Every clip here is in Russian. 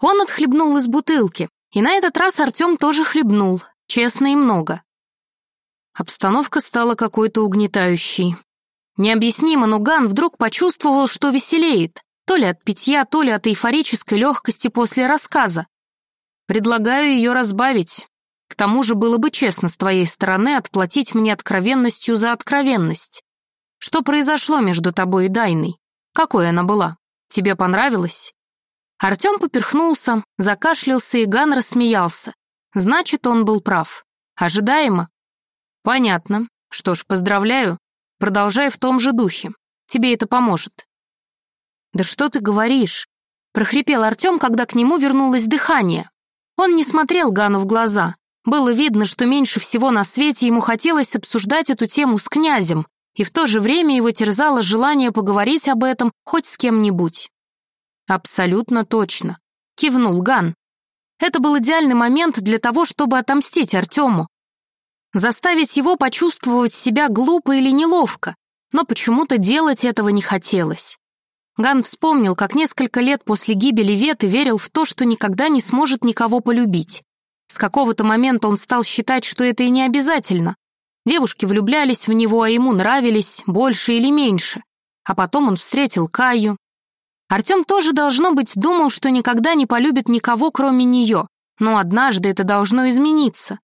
Он отхлебнул из бутылки, и на этот раз Артем тоже хлебнул, честно и много. Обстановка стала какой-то угнетающей. Необъяснимо, но Ган вдруг почувствовал, что веселеет, то ли от питья, то ли от эйфорической легкости после рассказа. Предлагаю ее разбавить. К тому же было бы честно с твоей стороны отплатить мне откровенностью за откровенность. Что произошло между тобой и Дайной? Какой она была? Тебе понравилось?» Артем поперхнулся, закашлялся, и Ган рассмеялся. Значит, он был прав. Ожидаемо. Понятно. Что ж, поздравляю. Продолжай в том же духе. Тебе это поможет. Да что ты говоришь? Прохрипел Артем, когда к нему вернулось дыхание. Он не смотрел Гану в глаза. Было видно, что меньше всего на свете ему хотелось обсуждать эту тему с князем, и в то же время его терзало желание поговорить об этом хоть с кем-нибудь. «Абсолютно точно», — кивнул Ган. Это был идеальный момент для того, чтобы отомстить Артему. Заставить его почувствовать себя глупо или неловко, но почему-то делать этого не хотелось. Ган вспомнил, как несколько лет после гибели Веты верил в то, что никогда не сможет никого полюбить. С какого-то момента он стал считать, что это и не обязательно. Девушки влюблялись в него, а ему нравились, больше или меньше. А потом он встретил Каю. Артем тоже, должно быть, думал, что никогда не полюбит никого, кроме нее, но однажды это должно измениться.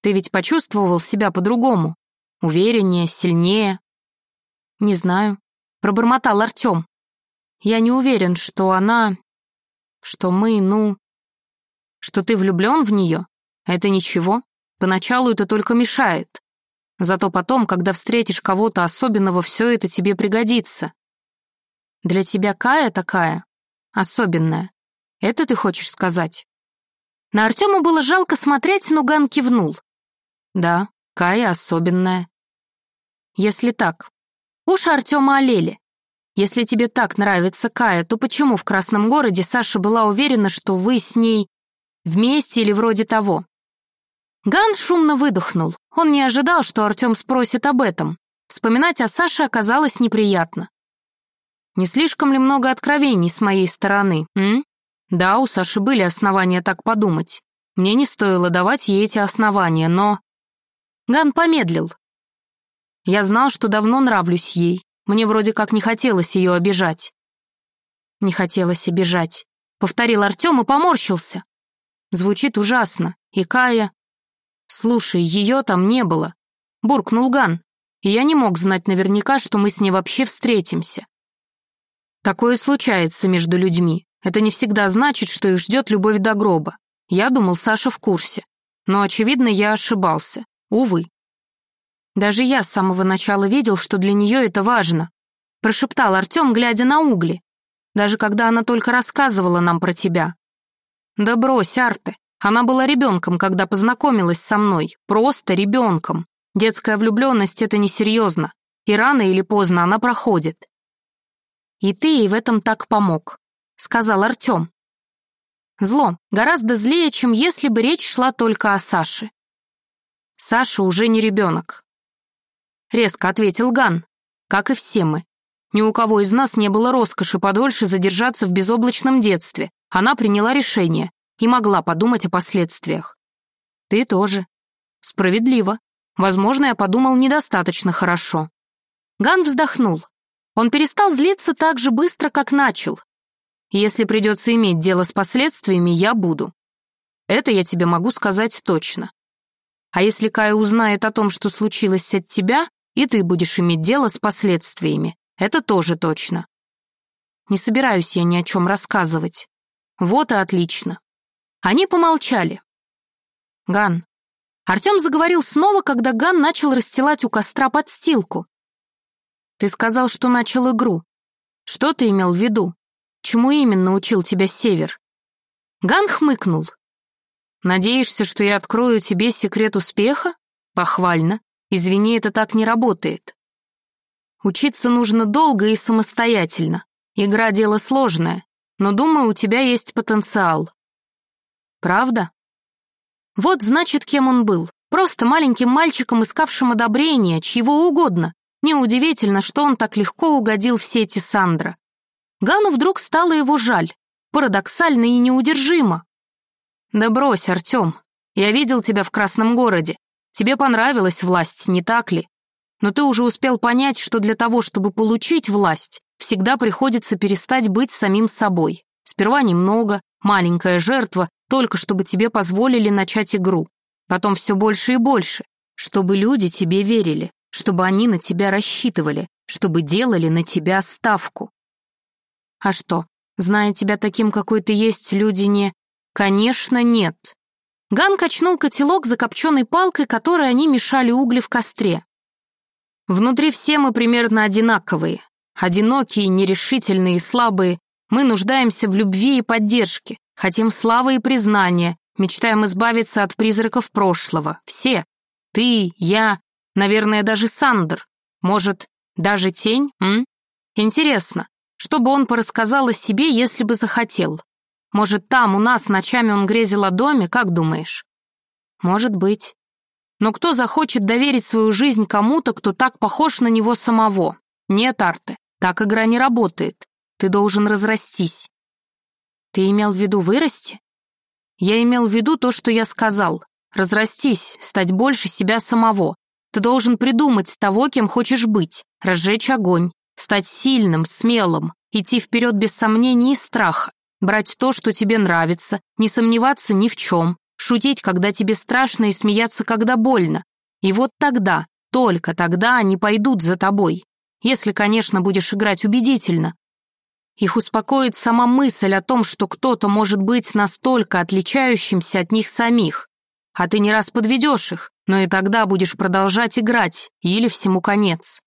Ты ведь почувствовал себя по-другому? Увереннее, сильнее? Не знаю. Пробормотал Артем. Я не уверен, что она... Что мы, ну... Что ты влюблен в нее? Это ничего. Поначалу это только мешает. Зато потом, когда встретишь кого-то особенного, все это тебе пригодится. Для тебя Кая такая, особенная. Это ты хочешь сказать? На Артема было жалко смотреть, но Ган кивнул. Да, Кая особенная. Если так, уши Артема олели. Если тебе так нравится Кая, то почему в Красном городе Саша была уверена, что вы с ней вместе или вроде того? Ган шумно выдохнул. Он не ожидал, что Артем спросит об этом. Вспоминать о Саше оказалось неприятно. Не слишком ли много откровений с моей стороны, м? Да, у Саши были основания так подумать. Мне не стоило давать ей эти основания, но... Ган помедлил. Я знал, что давно нравлюсь ей. Мне вроде как не хотелось ее обижать. Не хотелось обижать. Повторил Артем и поморщился. Звучит ужасно. И Кая... «Слушай, ее там не было», — буркнул Ган, и я не мог знать наверняка, что мы с ней вообще встретимся. Такое случается между людьми. Это не всегда значит, что их ждет любовь до гроба. Я думал, Саша в курсе. Но, очевидно, я ошибался. Увы. Даже я с самого начала видел, что для нее это важно. Прошептал Артем, глядя на угли. Даже когда она только рассказывала нам про тебя. Да брось, Арте. Она была ребенком, когда познакомилась со мной. Просто ребенком. Детская влюбленность — это несерьезно. И рано или поздно она проходит. И ты ей в этом так помог, — сказал Артем. Зло. Гораздо злее, чем если бы речь шла только о Саше. Саша уже не ребенок. Резко ответил Ган. Как и все мы. Ни у кого из нас не было роскоши подольше задержаться в безоблачном детстве. Она приняла решение и могла подумать о последствиях. Ты тоже. Справедливо. Возможно, я подумал недостаточно хорошо. Ган вздохнул. Он перестал злиться так же быстро, как начал. Если придется иметь дело с последствиями, я буду. Это я тебе могу сказать точно. А если Кая узнает о том, что случилось от тебя, и ты будешь иметь дело с последствиями, это тоже точно. Не собираюсь я ни о чем рассказывать. Вот и отлично. Они помолчали. «Ган». Артем заговорил снова, когда Ган начал расстилать у костра подстилку. «Ты сказал, что начал игру. Что ты имел в виду? Чему именно учил тебя Север?» Ган хмыкнул. «Надеешься, что я открою тебе секрет успеха? Похвально. Извини, это так не работает. Учиться нужно долго и самостоятельно. Игра — дело сложное, но, думаю, у тебя есть потенциал. Правда? Вот значит, кем он был. Просто маленьким мальчиком, искавшим одобрения, чьего угодно. Неудивительно, что он так легко угодил в сети Сандра. Гану вдруг стало его жаль. парадоксально и неудержимо. Да брось, Артем, я видел тебя в Красном городе. Тебе понравилась власть, не так ли? Но ты уже успел понять, что для того, чтобы получить власть, всегда приходится перестать быть самим собой. Сперва немного, маленькая жертва, только чтобы тебе позволили начать игру. Потом все больше и больше, чтобы люди тебе верили, чтобы они на тебя рассчитывали, чтобы делали на тебя ставку. А что, зная тебя таким, какой ты есть, люди не... Конечно, нет. Ган качнул котелок закопченной палкой, которой они мешали угли в костре. Внутри все мы примерно одинаковые. Одинокие, нерешительные и слабые. Мы нуждаемся в любви и поддержке. Хотим славы и признания. Мечтаем избавиться от призраков прошлого. Все. Ты, я, наверное, даже Сандер. Может, даже тень, м? Интересно, что бы он порассказал о себе, если бы захотел? Может, там у нас ночами он грезил о доме, как думаешь? Может быть. Но кто захочет доверить свою жизнь кому-то, кто так похож на него самого? Нет, Арте, так игра не работает. Ты должен разрастись. Ты имел в виду вырасти? Я имел в виду то, что я сказал. Разрастись, стать больше себя самого. Ты должен придумать того, кем хочешь быть, разжечь огонь, стать сильным, смелым, идти вперед без сомнений и страха, брать то, что тебе нравится, не сомневаться ни в чем, шутить, когда тебе страшно, и смеяться, когда больно. И вот тогда, только тогда они пойдут за тобой. Если, конечно, будешь играть убедительно. Их успокоит сама мысль о том, что кто-то может быть настолько отличающимся от них самих. А ты не раз подведешь их, но и тогда будешь продолжать играть, или всему конец.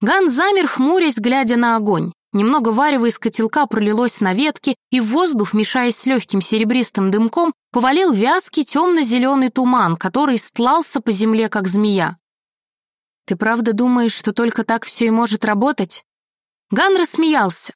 Ган замер, хмурясь, глядя на огонь. Немного варева из котелка пролилось на ветки, и в воздух, мешаясь с легким серебристым дымком, повалил вязкий темно-зеленый туман, который стлался по земле, как змея. «Ты правда думаешь, что только так все и может работать?» Ган рассмеялся.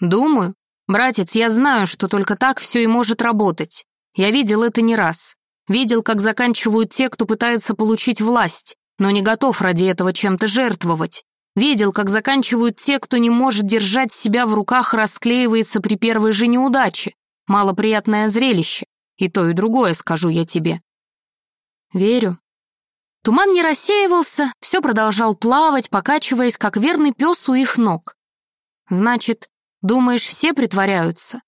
«Думаю. Братец, я знаю, что только так все и может работать. Я видел это не раз. Видел, как заканчивают те, кто пытается получить власть, но не готов ради этого чем-то жертвовать. Видел, как заканчивают те, кто не может держать себя в руках расклеивается при первой же неудаче. Малоприятное зрелище. И то, и другое, скажу я тебе. Верю. Туман не рассеивался, все продолжал плавать, покачиваясь, как верный пес у их ног. Значит, думаешь, все притворяются?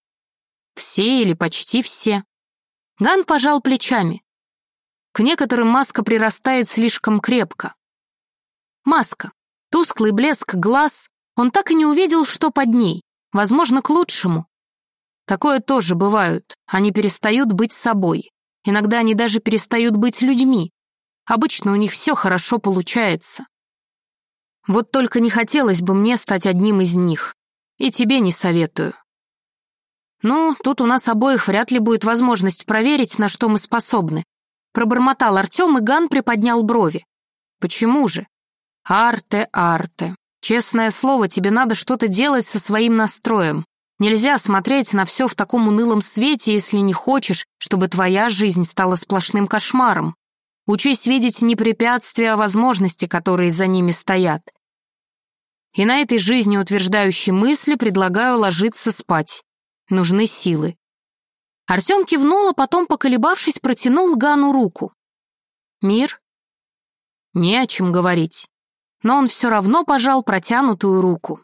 Все или почти все. Ган пожал плечами. К некоторым маска прирастает слишком крепко. Маска. Тусклый блеск глаз, он так и не увидел, что под ней. Возможно, к лучшему. Такое тоже бывают. Они перестают быть собой. Иногда они даже перестают быть людьми. Обычно у них все хорошо получается. Вот только не хотелось бы мне стать одним из них. И тебе не советую. Ну, тут у нас обоих вряд ли будет возможность проверить, на что мы способны. Пробормотал Артем, и Ган приподнял брови. Почему же? Арте, Арте. Честное слово, тебе надо что-то делать со своим настроем. Нельзя смотреть на все в таком унылом свете, если не хочешь, чтобы твоя жизнь стала сплошным кошмаром. Учись видеть не препятствия, а возможности, которые за ними стоят. И на этой жизнеутверждающей мысли предлагаю ложиться спать. Нужны силы. Артем кивнул, а потом, поколебавшись, протянул Гану руку. «Мир?» «Не о чем говорить» но он все равно пожал протянутую руку.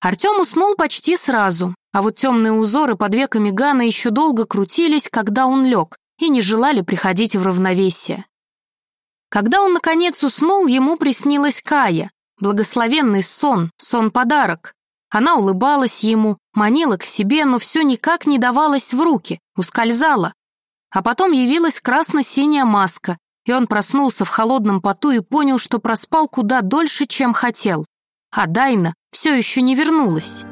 Артем уснул почти сразу, а вот темные узоры под веками Гана еще долго крутились, когда он лег, и не желали приходить в равновесие. Когда он, наконец, уснул, ему приснилась Кая, благословенный сон, сон-подарок. Она улыбалась ему, манила к себе, но все никак не давалось в руки, ускользала. А потом явилась красно-синяя маска, и он проснулся в холодном поту и понял, что проспал куда дольше, чем хотел. А Дайна все еще не вернулась.